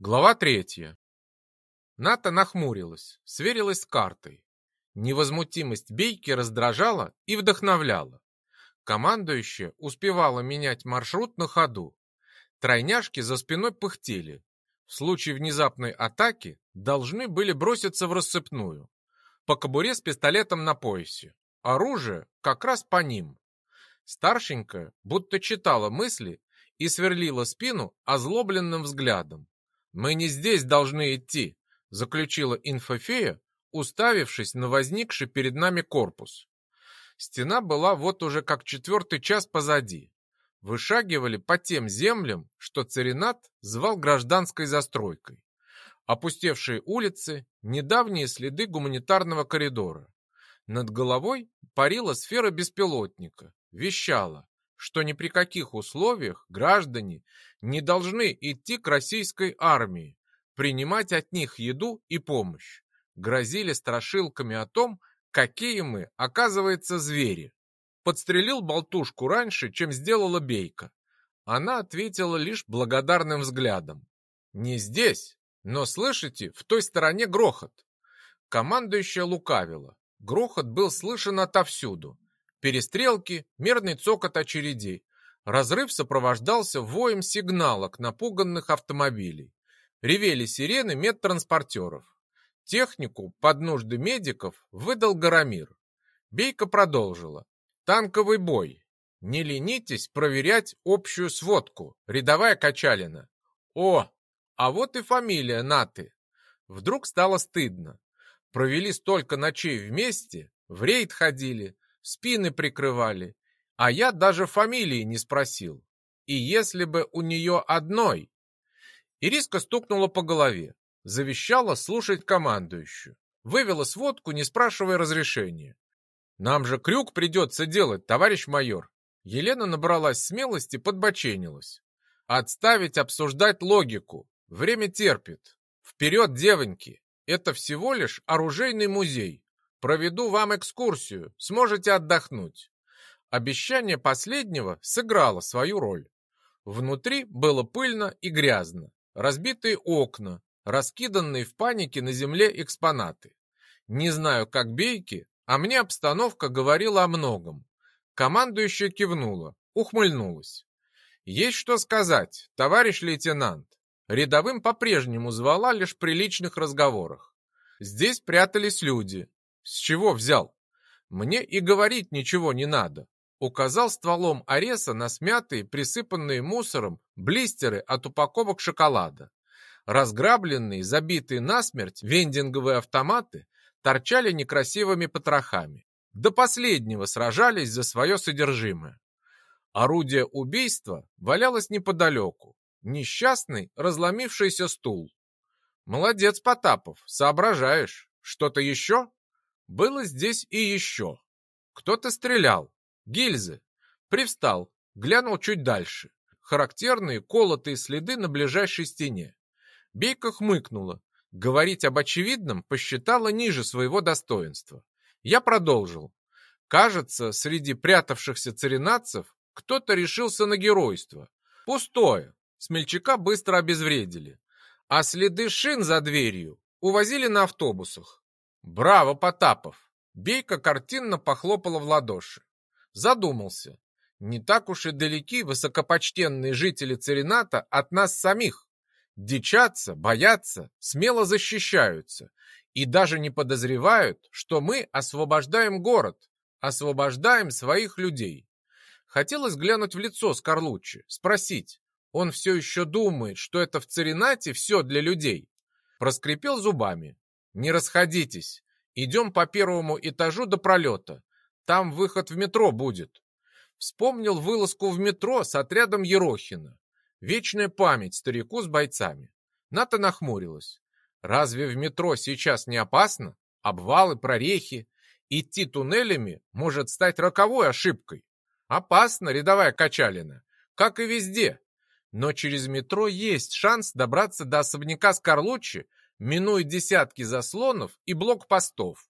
Глава третья. Ната нахмурилась, сверилась с картой. Невозмутимость Бейки раздражала и вдохновляла. Командующая успевала менять маршрут на ходу. Тройняшки за спиной пыхтели. В случае внезапной атаки должны были броситься в рассыпную. По кобуре с пистолетом на поясе. Оружие как раз по ним. Старшенькая будто читала мысли и сверлила спину озлобленным взглядом. «Мы не здесь должны идти», — заключила инфофея, уставившись на возникший перед нами корпус. Стена была вот уже как четвертый час позади. Вышагивали по тем землям, что Царинат звал гражданской застройкой. Опустевшие улицы, недавние следы гуманитарного коридора. Над головой парила сфера беспилотника, вещала, что ни при каких условиях граждане не должны идти к российской армии, принимать от них еду и помощь. Грозили страшилками о том, какие мы, оказывается, звери. Подстрелил болтушку раньше, чем сделала Бейка. Она ответила лишь благодарным взглядом. Не здесь, но, слышите, в той стороне грохот. Командующая лукавила. Грохот был слышен отовсюду. Перестрелки, мерный цокот очередей. Разрыв сопровождался воем сигналок напуганных автомобилей. Ревели сирены медтранспортеров. Технику под нужды медиков выдал Гарамир. Бейка продолжила. Танковый бой. Не ленитесь проверять общую сводку. Рядовая Качалина. О, а вот и фамилия Наты. Вдруг стало стыдно. Провели столько ночей вместе, в рейд ходили, спины прикрывали, а я даже фамилии не спросил. И если бы у нее одной... Ириска стукнула по голове, завещала слушать командующую, вывела сводку, не спрашивая разрешения. «Нам же крюк придется делать, товарищ майор!» Елена набралась смелости, подбоченилась. «Отставить обсуждать логику. Время терпит. Вперед, девоньки! Это всего лишь оружейный музей. Проведу вам экскурсию, сможете отдохнуть. Обещание последнего сыграло свою роль. Внутри было пыльно и грязно. Разбитые окна, раскиданные в панике на земле экспонаты. Не знаю, как бейки, а мне обстановка говорила о многом. Командующая кивнула, ухмыльнулась. Есть что сказать, товарищ лейтенант. Рядовым по-прежнему звала лишь при личных разговорах. Здесь прятались люди, с чего взял? Мне и говорить ничего не надо. Указал стволом ареса на смятые, присыпанные мусором, блистеры от упаковок шоколада. Разграбленные, забитые насмерть вендинговые автоматы торчали некрасивыми потрохами. До последнего сражались за свое содержимое. Орудие убийства валялось неподалеку. Несчастный, разломившийся стул. Молодец, Потапов, соображаешь. Что-то еще? Было здесь и еще. Кто-то стрелял. Гильзы. Привстал, глянул чуть дальше. Характерные колотые следы на ближайшей стене. Бейка хмыкнула. Говорить об очевидном посчитала ниже своего достоинства. Я продолжил. Кажется, среди прятавшихся царинадцев кто-то решился на геройство. Пустое. Смельчака быстро обезвредили. А следы шин за дверью увозили на автобусах. «Браво, Потапов!» Бейка картинно похлопала в ладоши. Задумался. Не так уж и далеки высокопочтенные жители Церината от нас самих. Дичатся, боятся, смело защищаются и даже не подозревают, что мы освобождаем город, освобождаем своих людей. Хотелось глянуть в лицо Скорлуччи, спросить, он все еще думает, что это в Церинате все для людей. Проскрипел зубами. Не расходитесь. Идем по первому этажу до пролета. Там выход в метро будет. Вспомнил вылазку в метро с отрядом Ерохина. Вечная память старику с бойцами. Ната нахмурилась. Разве в метро сейчас не опасно? Обвалы, прорехи. Идти туннелями может стать роковой ошибкой. Опасно, рядовая Качалина. Как и везде. Но через метро есть шанс добраться до особняка Скорлуччи минуя десятки заслонов и блокпостов.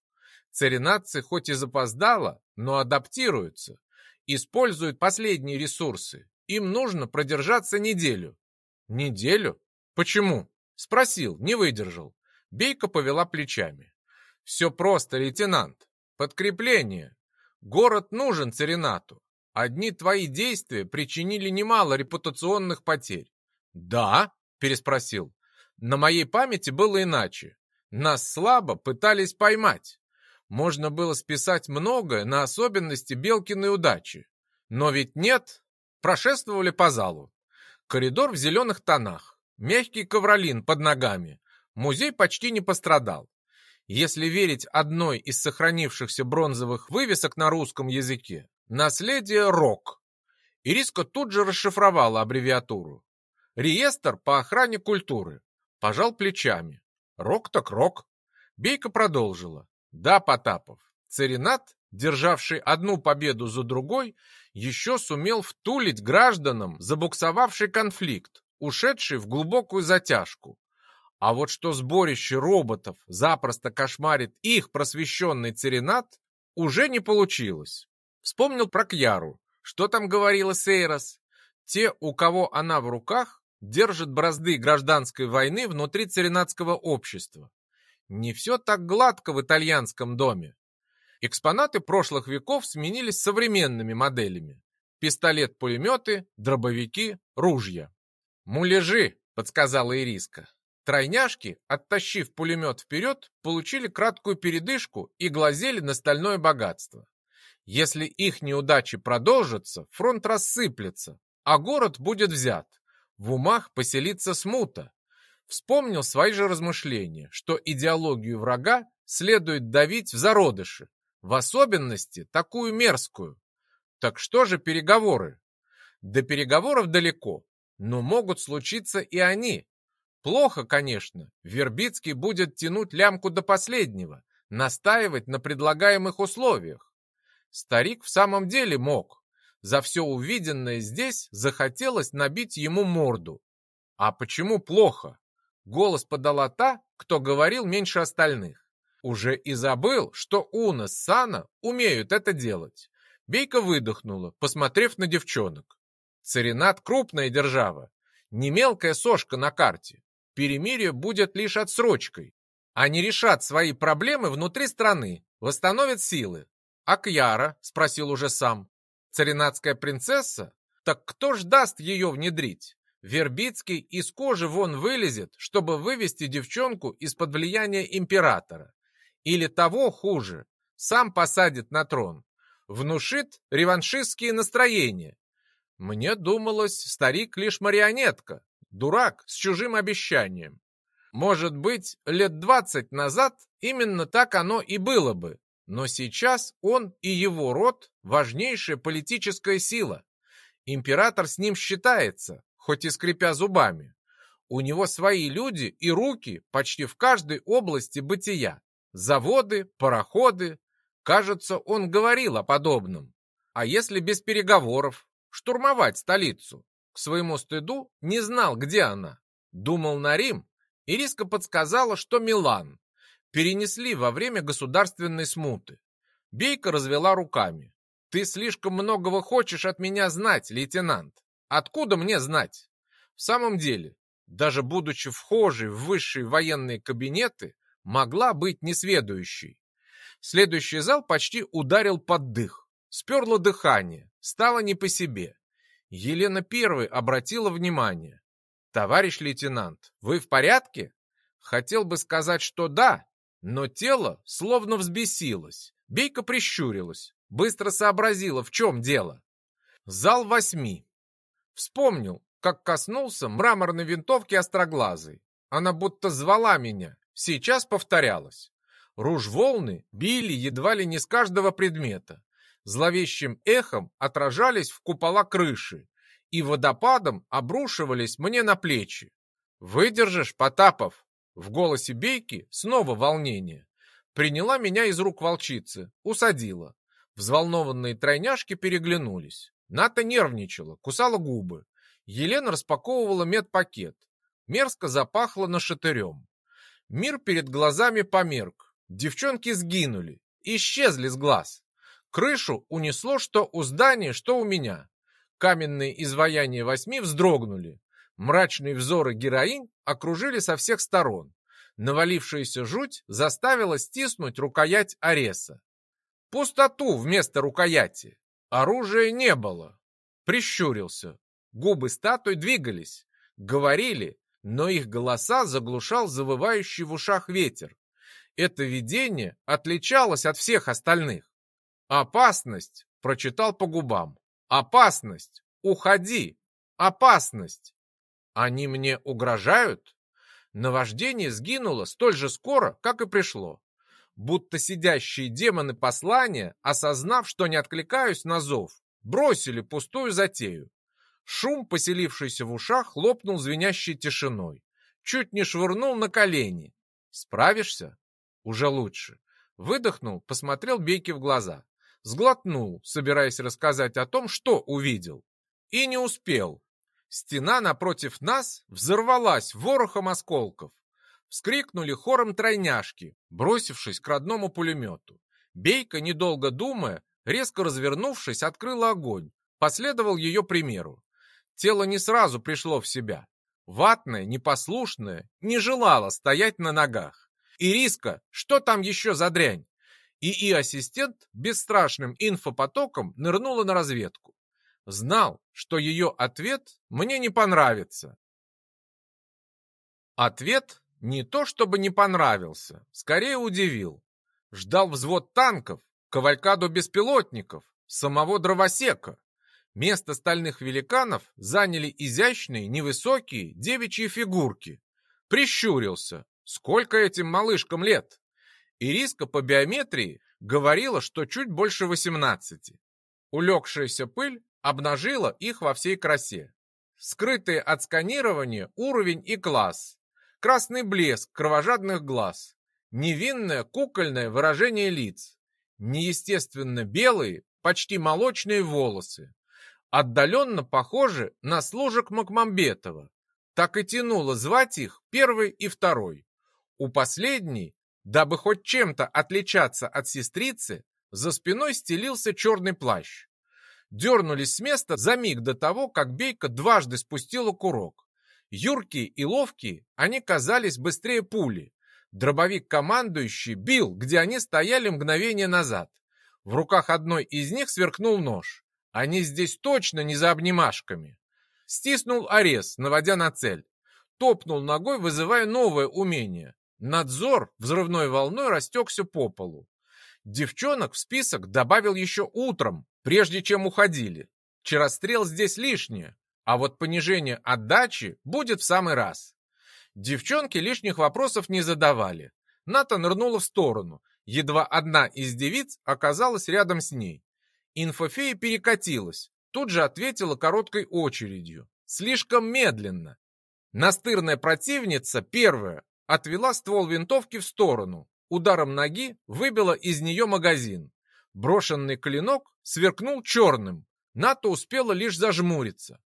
Царинатцы хоть и запоздало, но адаптируются, используют последние ресурсы. Им нужно продержаться неделю. Неделю? Почему? Спросил, не выдержал. Бейка повела плечами. Все просто, лейтенант. Подкрепление. Город нужен Церенату. Одни твои действия причинили немало репутационных потерь. Да? Переспросил. На моей памяти было иначе. Нас слабо пытались поймать. Можно было списать многое на особенности Белкиной удачи. Но ведь нет. Прошествовали по залу. Коридор в зеленых тонах. Мягкий ковролин под ногами. Музей почти не пострадал. Если верить одной из сохранившихся бронзовых вывесок на русском языке, наследие РОК. Ириска тут же расшифровала аббревиатуру. Реестр по охране культуры. Пожал плечами. Рок так рок. Бейка продолжила. Да, Потапов, Царинат, державший одну победу за другой, еще сумел втулить гражданам забуксовавший конфликт, ушедший в глубокую затяжку. А вот что сборище роботов запросто кошмарит их просвещенный Царинат, уже не получилось. Вспомнил про Кьяру. Что там говорила Сейрос? Те, у кого она в руках, держат бразды гражданской войны внутри царинатского общества. Не все так гладко в итальянском доме. Экспонаты прошлых веков сменились современными моделями. Пистолет-пулеметы, дробовики, ружья. «Муляжи», — подсказала Ириска. Тройняшки, оттащив пулемет вперед, получили краткую передышку и глазели на стальное богатство. Если их неудачи продолжатся, фронт рассыплется, а город будет взят. В умах поселится смута. Вспомнил свои же размышления, что идеологию врага следует давить в зародыше, в особенности такую мерзкую. Так что же переговоры? До переговоров далеко, но могут случиться и они. Плохо, конечно, Вербицкий будет тянуть лямку до последнего, настаивать на предлагаемых условиях. Старик в самом деле мог. За все увиденное здесь захотелось набить ему морду. А почему плохо? Голос подала та, кто говорил меньше остальных. Уже и забыл, что Уна с Сана умеют это делать. Бейка выдохнула, посмотрев на девчонок. Царинат — крупная держава, не мелкая сошка на карте. Перемирие будет лишь отсрочкой. Они решат свои проблемы внутри страны, восстановят силы. «А Кьяра?» — спросил уже сам. «Царинатская принцесса? Так кто ж даст ее внедрить?» Вербицкий из кожи вон вылезет, чтобы вывести девчонку из-под влияния императора. Или того хуже, сам посадит на трон. Внушит реваншистские настроения. Мне думалось, старик лишь марионетка, дурак с чужим обещанием. Может быть, лет двадцать назад именно так оно и было бы, но сейчас он и его род – важнейшая политическая сила. Император с ним считается, хоть и скрипя зубами. У него свои люди и руки почти в каждой области бытия. Заводы, пароходы. Кажется, он говорил о подобном. А если без переговоров? Штурмовать столицу? К своему стыду не знал, где она. Думал на Рим. Ириска подсказала, что Милан. Перенесли во время государственной смуты. Бейка развела руками. «Ты слишком многого хочешь от меня знать, лейтенант. Откуда мне знать? В самом деле, даже будучи вхожей в высшие военные кабинеты, могла быть несведущей. Следующий зал почти ударил под дых. Сперло дыхание, стало не по себе. Елена первой обратила внимание. «Товарищ лейтенант, вы в порядке?» Хотел бы сказать, что да, но тело словно взбесилось. Бейка прищурилась, быстро сообразила, в чем дело. Зал восьми. Вспомнил, как коснулся мраморной винтовки остроглазой. Она будто звала меня. Сейчас повторялось. Руж-волны били едва ли не с каждого предмета. Зловещим эхом отражались в купола крыши и водопадом обрушивались мне на плечи. «Выдержишь, Потапов?» В голосе Бейки снова волнение. Приняла меня из рук волчицы, усадила. Взволнованные тройняшки переглянулись. Ната нервничала, кусала губы. Елена распаковывала медпакет. Мерзко запахло нашатырем. Мир перед глазами померк. Девчонки сгинули, исчезли с глаз. Крышу унесло что у здания, что у меня. Каменные изваяния восьми вздрогнули. Мрачные взоры героинь окружили со всех сторон. Навалившаяся жуть заставила стиснуть рукоять Ареса. Пустоту вместо рукояти. Оружия не было. Прищурился. Губы статуи двигались, говорили, но их голоса заглушал завывающий в ушах ветер. Это видение отличалось от всех остальных. «Опасность!» — прочитал по губам. «Опасность! Уходи! Опасность!» «Они мне угрожают?» Наваждение сгинуло столь же скоро, как и пришло. Будто сидящие демоны послания, осознав, что не откликаюсь на зов, бросили пустую затею. Шум, поселившийся в ушах, хлопнул звенящей тишиной. Чуть не швырнул на колени. «Справишься?» «Уже лучше». Выдохнул, посмотрел Бейке в глаза. Сглотнул, собираясь рассказать о том, что увидел. И не успел. Стена напротив нас взорвалась ворохом осколков. Вскрикнули хором тройняшки, бросившись к родному пулемету. Бейка, недолго думая, резко развернувшись, открыла огонь. Последовал ее примеру. Тело не сразу пришло в себя. Ватное, непослушное, не желало стоять на ногах. Ириска, что там еще за дрянь? ИИ-ассистент бесстрашным инфопотоком нырнула на разведку. Знал, что ее ответ мне не понравится. Ответ не то чтобы не понравился, скорее удивил. Ждал взвод танков, кавалькаду беспилотников, самого дровосека. Место стальных великанов заняли изящные, невысокие девичьи фигурки. Прищурился. Сколько этим малышкам лет? Ириска по биометрии говорила, что чуть больше 18. Улегшаяся пыль обнажила их во всей красе. Скрытые от сканирования уровень и класс. Красный блеск кровожадных глаз. Невинное кукольное выражение лиц. Неестественно белые, почти молочные волосы отдаленно похожи на служек Макмамбетова. Так и тянуло звать их первый и второй. У последней, дабы хоть чем-то отличаться от сестрицы, за спиной стелился черный плащ. Дернулись с места за миг до того, как Бейка дважды спустила курок. Юркие и ловкие, они казались быстрее пули. Дробовик командующий бил, где они стояли мгновение назад. В руках одной из них сверкнул нож. Они здесь точно не за обнимашками. Стиснул арес, наводя на цель. Топнул ногой, вызывая новое умение. Надзор взрывной волной растекся по полу. Девчонок в список добавил еще утром, прежде чем уходили. Чарострел здесь лишнее, а вот понижение отдачи будет в самый раз. Девчонки лишних вопросов не задавали. Ната нырнула в сторону. Едва одна из девиц оказалась рядом с ней. Инфофея перекатилась, тут же ответила короткой очередью. Слишком медленно. Настырная противница, первая, отвела ствол винтовки в сторону. Ударом ноги выбила из нее магазин. Брошенный клинок сверкнул черным. Ната успела лишь зажмуриться.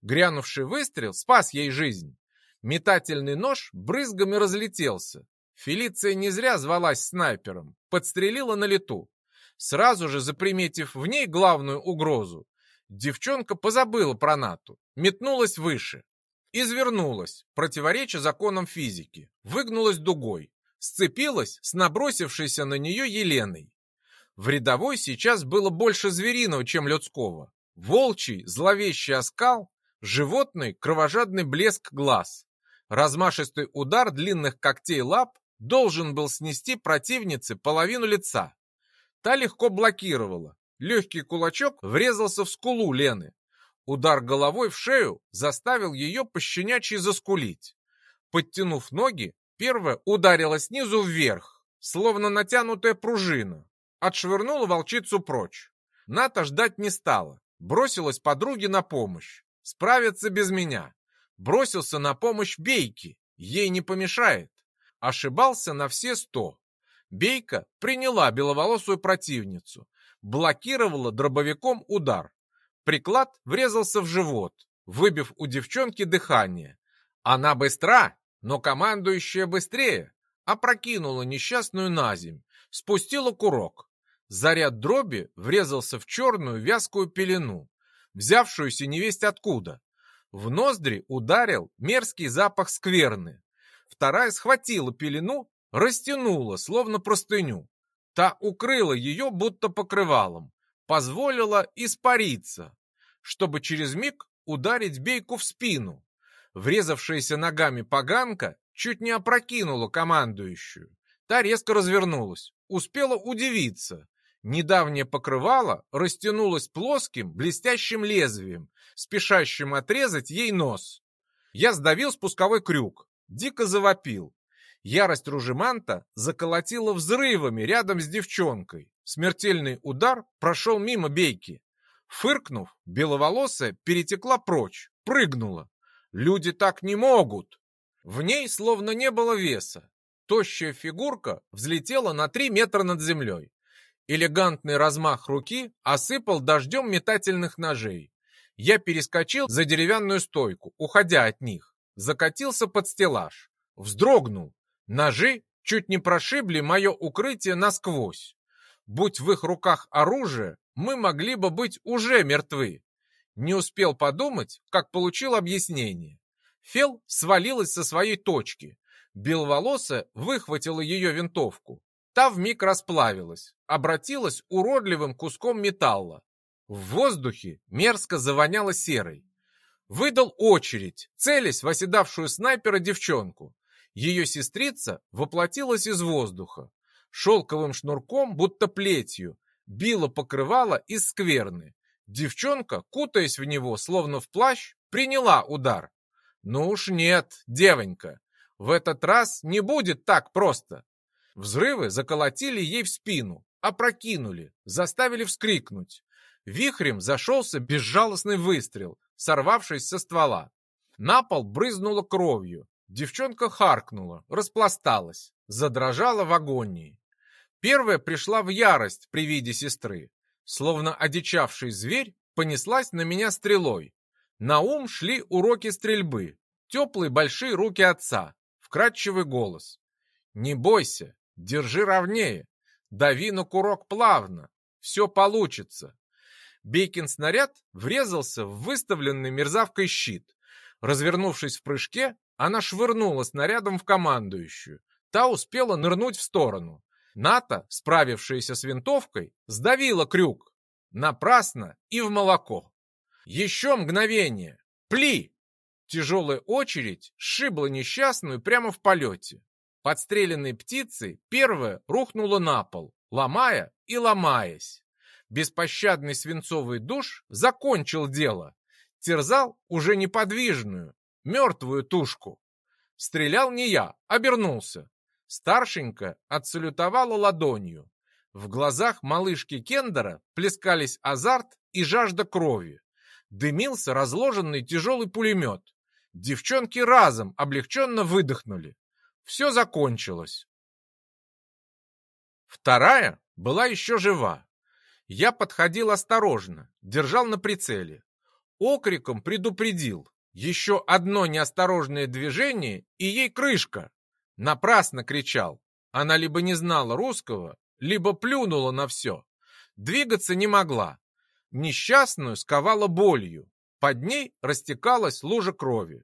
Грянувший выстрел спас ей жизнь. Метательный нож брызгами разлетелся. Фелиция не зря звалась снайпером, подстрелила на лету. Сразу же заприметив в ней главную угрозу, девчонка позабыла про Нату, метнулась выше. Извернулась, противореча законам физики, выгнулась дугой, сцепилась с набросившейся на нее Еленой. В рядовой сейчас было больше звериного, чем людского. Волчий, зловещий оскал, животный, кровожадный блеск глаз. Размашистый удар длинных когтей лап должен был снести противнице половину лица. Та легко блокировала. Легкий кулачок врезался в скулу Лены. Удар головой в шею заставил ее пощенячьи заскулить. Подтянув ноги, первая ударила снизу вверх, словно натянутая пружина. Отшвырнула волчицу прочь. Ната ждать не стала. Бросилась подруге на помощь. Справиться без меня. Бросился на помощь Бейке. Ей не помешает. Ошибался на все сто. Бейка приняла беловолосую противницу, блокировала дробовиком удар. Приклад врезался в живот, выбив у девчонки дыхание. Она быстра, но командующая быстрее. Опрокинула несчастную на земь, спустила курок. Заряд дроби врезался в черную вязкую пелену, взявшуюся невесть откуда. В ноздри ударил мерзкий запах скверны. Вторая схватила пелену, растянула, словно простыню. Та укрыла ее, будто покрывалом, позволила испариться, чтобы через миг ударить бейку в спину. Врезавшаяся ногами поганка чуть не опрокинула командующую. Та резко развернулась, успела удивиться. Недавнее покрывало растянулось плоским, блестящим лезвием, спешащим отрезать ей нос. Я сдавил спусковой крюк, дико завопил. Ярость Ружеманта заколотила взрывами рядом с девчонкой. Смертельный удар прошел мимо бейки. Фыркнув, беловолосая перетекла прочь, прыгнула. Люди так не могут. В ней словно не было веса. Тощая фигурка взлетела на три метра над землей. Элегантный размах руки осыпал дождем метательных ножей. Я перескочил за деревянную стойку, уходя от них. Закатился под стеллаж. Вздрогнул. Ножи чуть не прошибли мое укрытие насквозь. Будь в их руках оружие, мы могли бы быть уже мертвы. Не успел подумать, как получил объяснение. Фел свалилась со своей точки. Беловолосая выхватила ее винтовку. Та вмиг расплавилась, обратилась уродливым куском металла. В воздухе мерзко завоняло серой. Выдал очередь, целясь в оседавшую снайпера девчонку. Ее сестрица воплотилась из воздуха. Шелковым шнурком, будто плетью, била покрывало из скверны. Девчонка, кутаясь в него, словно в плащ, приняла удар. Ну уж нет, девонька, в этот раз не будет так просто. Взрывы заколотили ей в спину, опрокинули, заставили вскрикнуть. Вихрем зашелся безжалостный выстрел, сорвавшись со ствола. На пол брызнуло кровью. Девчонка харкнула, распласталась, задрожала в агонии. Первая пришла в ярость при виде сестры. Словно одичавший зверь, понеслась на меня стрелой. На ум шли уроки стрельбы, теплые большие руки отца, вкрадчивый голос. «Не бойся, держи ровнее, дави на курок плавно, все получится». Бейкин снаряд врезался в выставленный мерзавкой щит. Развернувшись в прыжке, она швырнула снарядом в командующую. Та успела нырнуть в сторону. Ната, справившаяся с винтовкой, сдавила крюк. Напрасно и в молоко. Еще мгновение. Пли! Тяжелая очередь сшибла несчастную прямо в полете. Подстреленной птицей первая рухнула на пол, ломая и ломаясь. Беспощадный свинцовый душ закончил дело. Терзал уже неподвижную, мертвую тушку. Стрелял не я, обернулся. Старшенька отсалютовала ладонью. В глазах малышки Кендера плескались азарт и жажда крови. Дымился разложенный тяжелый пулемет. Девчонки разом облегченно выдохнули. Все закончилось. Вторая была еще жива. Я подходил осторожно, держал на прицеле. Окриком предупредил. Еще одно неосторожное движение, и ей крышка. Напрасно кричал. Она либо не знала русского, либо плюнула на все. Двигаться не могла. Несчастную сковала болью. Под ней растекалась лужа крови.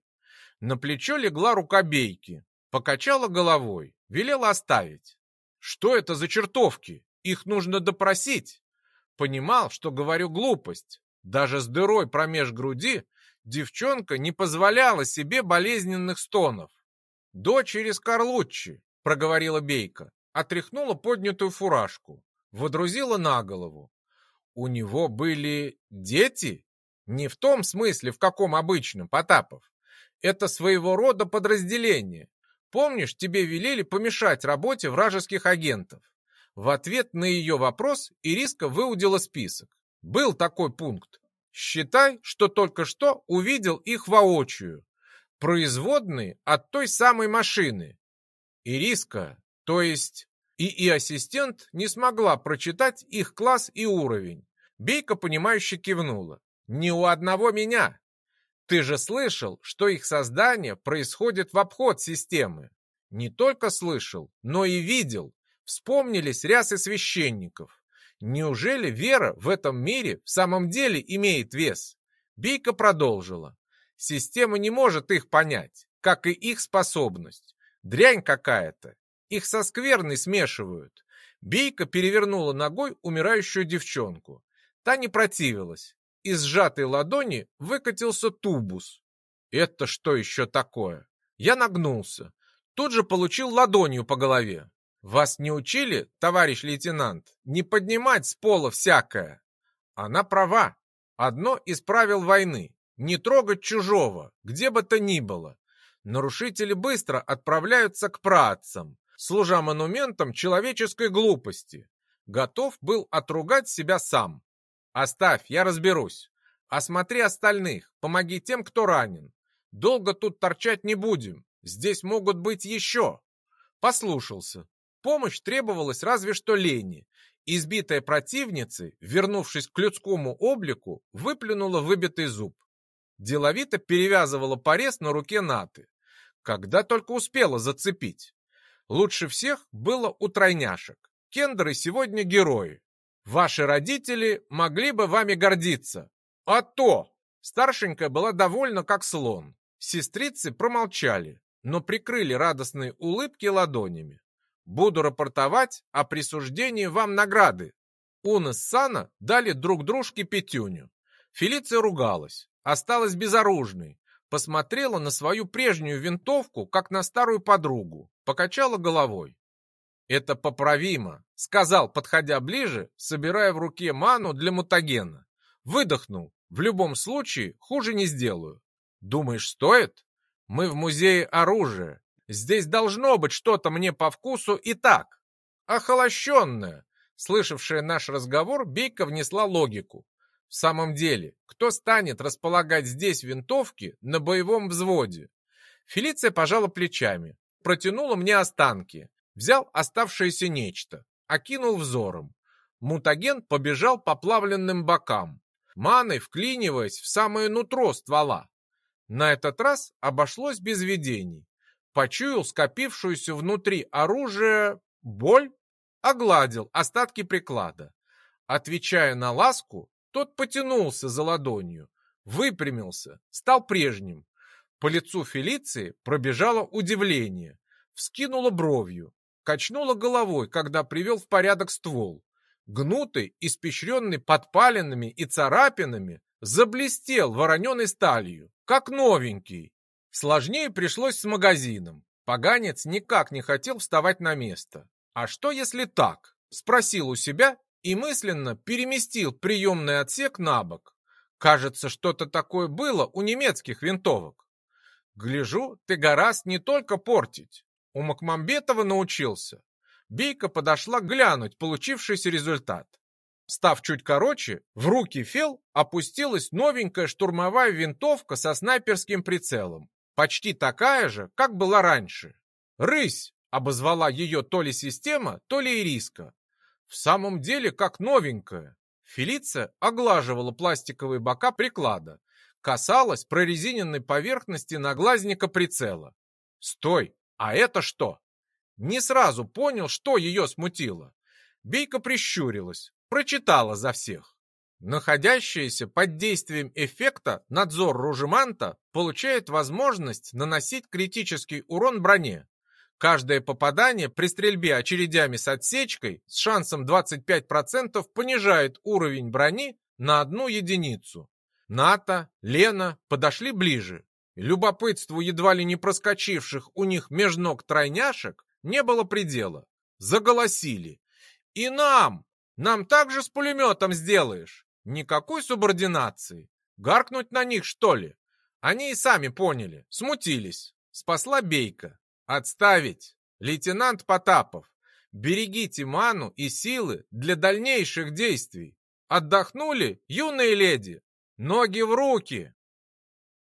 На плечо легла рука бейки. Покачала головой. Велела оставить. Что это за чертовки? Их нужно допросить. Понимал, что говорю глупость. Даже с дырой промеж груди девчонка не позволяла себе болезненных стонов. «Дочери Скорлуччи», — проговорила Бейка, отряхнула поднятую фуражку, водрузила на голову. «У него были дети? Не в том смысле, в каком обычном, Потапов. Это своего рода подразделение. Помнишь, тебе велели помешать работе вражеских агентов?» В ответ на ее вопрос Ириска выудила список. Был такой пункт. Считай, что только что увидел их воочию производные от той самой машины. Ириска, то есть ИИ-ассистент, не смогла прочитать их класс и уровень. Бейка, понимающе кивнула. «Не у одного меня. Ты же слышал, что их создание происходит в обход системы. Не только слышал, но и видел. Вспомнились рясы священников. Неужели вера в этом мире в самом деле имеет вес?» Бейка продолжила. Система не может их понять, как и их способность. Дрянь какая-то. Их со скверной смешивают. Бейка перевернула ногой умирающую девчонку. Та не противилась. Из сжатой ладони выкатился тубус. Это что еще такое? Я нагнулся. Тут же получил ладонью по голове. Вас не учили, товарищ лейтенант, не поднимать с пола всякое? Она права. Одно из правил войны — не трогать чужого, где бы то ни было. Нарушители быстро отправляются к праотцам, служа монументом человеческой глупости. Готов был отругать себя сам. Оставь, я разберусь. Осмотри остальных, помоги тем, кто ранен. Долго тут торчать не будем, здесь могут быть еще. Послушался. Помощь требовалась разве что Лене. Избитая противницей, вернувшись к людскому облику, выплюнула выбитый зуб. Деловито перевязывала порез на руке Наты. Когда только успела зацепить. Лучше всех было у тройняшек. Кендеры сегодня герои. Ваши родители могли бы вами гордиться. А то! Старшенькая была довольна, как слон. Сестрицы промолчали, но прикрыли радостные улыбки ладонями. Буду рапортовать о присуждении вам награды. Уна с Сана дали друг дружке пятюню. Фелиция ругалась, осталась безоружной, посмотрела на свою прежнюю винтовку, как на старую подругу, покачала головой. «Это поправимо», — сказал, подходя ближе, собирая в руке ману для мутагена. Выдохнул. «В любом случае, хуже не сделаю». «Думаешь, стоит? Мы в музее оружия. Здесь должно быть что-то мне по вкусу и так». «Охолощенная», слышавшая наш разговор, Бейка внесла логику. В самом деле, кто станет располагать здесь винтовки на боевом взводе? Фелиция пожала плечами, протянула мне останки, взял оставшееся нечто, окинул взором. Мутаген побежал по плавленным бокам, маной вклиниваясь в самое нутро ствола. На этот раз обошлось без видений. Почуял скопившуюся внутри оружия боль, огладил остатки приклада. Отвечая на ласку, тот потянулся за ладонью, выпрямился, стал прежним. По лицу Фелиции пробежало удивление, вскинула бровью, качнула головой, когда привел в порядок ствол. Гнутый, испещренный подпалинами и царапинами, заблестел вороненой сталью, как новенький. Сложнее пришлось с магазином. Поганец никак не хотел вставать на место. А что если так? Спросил у себя и мысленно переместил приемный отсек на бок. Кажется, что-то такое было у немецких винтовок. Гляжу, ты гораст не только портить. У Макмамбетова научился. Бейка подошла глянуть получившийся результат. Став чуть короче, в руки Фел опустилась новенькая штурмовая винтовка со снайперским прицелом. Почти такая же, как была раньше. «Рысь!» — обозвала ее то ли система, то ли ириска. В самом деле, как новенькая. Фелиция оглаживала пластиковые бока приклада, касалась прорезиненной поверхности наглазника прицела. «Стой! А это что?» Не сразу понял, что ее смутило. Бейка прищурилась, прочитала за всех. Находящаяся под действием эффекта надзор Ружеманта получает возможность наносить критический урон броне. Каждое попадание при стрельбе очередями с отсечкой с шансом 25% понижает уровень брони на одну единицу. Ната, Лена подошли ближе. Любопытству едва ли не проскочивших у них меж ног тройняшек не было предела. Заголосили. «И нам! Нам также с пулеметом сделаешь! Никакой субординации! Гаркнуть на них, что ли?» Они и сами поняли, смутились. Спасла Бейка. Отставить! Лейтенант Потапов, берегите ману и силы для дальнейших действий. Отдохнули, юные леди? Ноги в руки!